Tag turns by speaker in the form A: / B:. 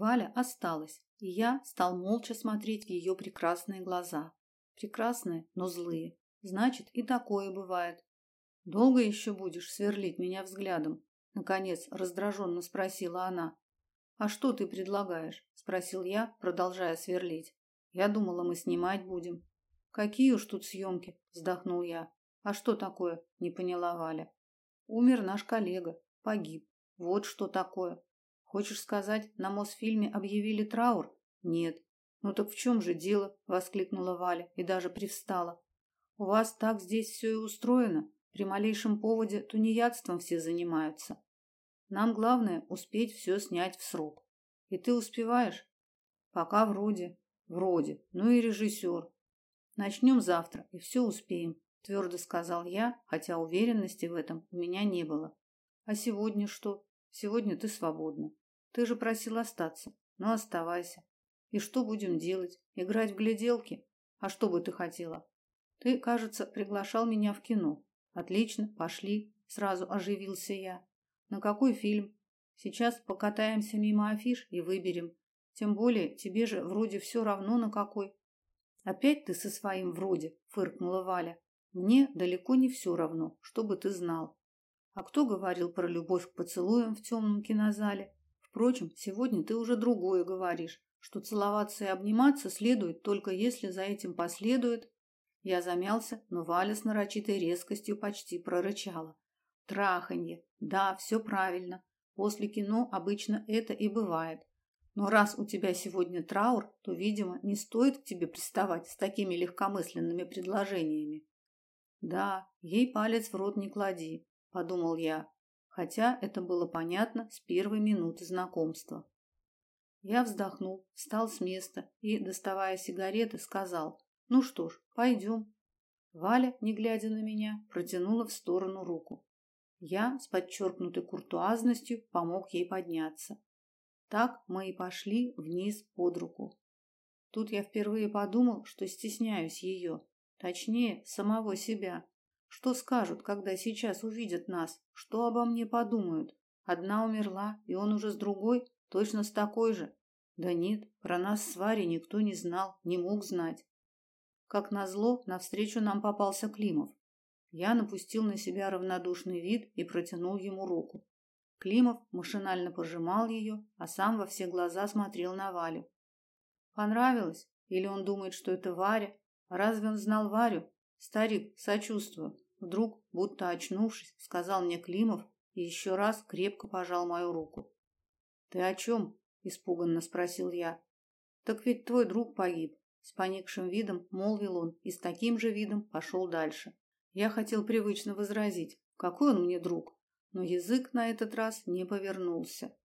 A: Валя осталась, и я стал молча смотреть в ее прекрасные глаза. Прекрасные, но злые. Значит, и такое бывает. Долго еще будешь сверлить меня взглядом? наконец раздраженно спросила она. А что ты предлагаешь? спросил я, продолжая сверлить. Я думала, мы снимать будем. Какие уж тут съемки?» – вздохнул я. А что такое? не поняла Валя. Умер наш коллега, погиб. Вот что такое. Хочешь сказать, на Мосфильме объявили траур? Нет. Ну так в чем же дело? воскликнула Валя и даже привстала. У вас так здесь все и устроено. При малейшем поводе тунеядством все занимаются. Нам главное успеть все снять в срок. И ты успеваешь? Пока вроде. Вроде. Ну и режиссер. Начнем завтра, и все успеем, твердо сказал я, хотя уверенности в этом у меня не было. А сегодня что? Сегодня ты свободна. Ты же просил остаться. Ну, оставайся. И что будем делать? Играть в гляделки? А что бы ты хотела? Ты, кажется, приглашал меня в кино. Отлично, пошли, сразу оживился я. На какой фильм? Сейчас покатаемся мимо афиш и выберем. Тем более, тебе же вроде все равно на какой. Опять ты со своим вроде, фыркнула Валя. Мне далеко не все равно, чтобы ты знал. А кто говорил про любовь к поцелуям в темном кинозале? Впрочем, сегодня ты уже другое говоришь, что целоваться и обниматься следует только если за этим последует. Я замялся, но Валя с нарочитой резкостью почти прорычала: "Траханье. Да, все правильно. После кино обычно это и бывает. Но раз у тебя сегодня траур, то, видимо, не стоит к тебе приставать с такими легкомысленными предложениями". Да, ей палец в рот не клади, подумал я, хотя это было понятно с первой минуты знакомства. Я вздохнул, встал с места и, доставая сигареты, сказал: "Ну что ж, пойдем». Валя, не глядя на меня, протянула в сторону руку. Я с подчеркнутой куртуазностью помог ей подняться. Так мы и пошли вниз под руку. Тут я впервые подумал, что стесняюсь ее, точнее, самого себя. Что скажут, когда сейчас увидят нас? Что обо мне подумают? Одна умерла, и он уже с другой, точно с такой же. Да нет, про нас с Варей никто не знал, не мог знать. Как назло, навстречу нам попался Климов. Я напустил на себя равнодушный вид и протянул ему руку. Климов машинально пожимал ее, а сам во все глаза смотрел на Валю. Понравилось? Или он думает, что это Варя? Разве он знал Варю? Старик, сочувствую. Вдруг, будто очнувшись, сказал мне Климов и еще раз крепко пожал мою руку. Ты о чем? испуганно спросил я. Так ведь твой друг погиб, с поникшим видом молвил он и с таким же видом пошел дальше. Я хотел привычно возразить: "Какой он мне друг?" Но язык на этот раз не повернулся.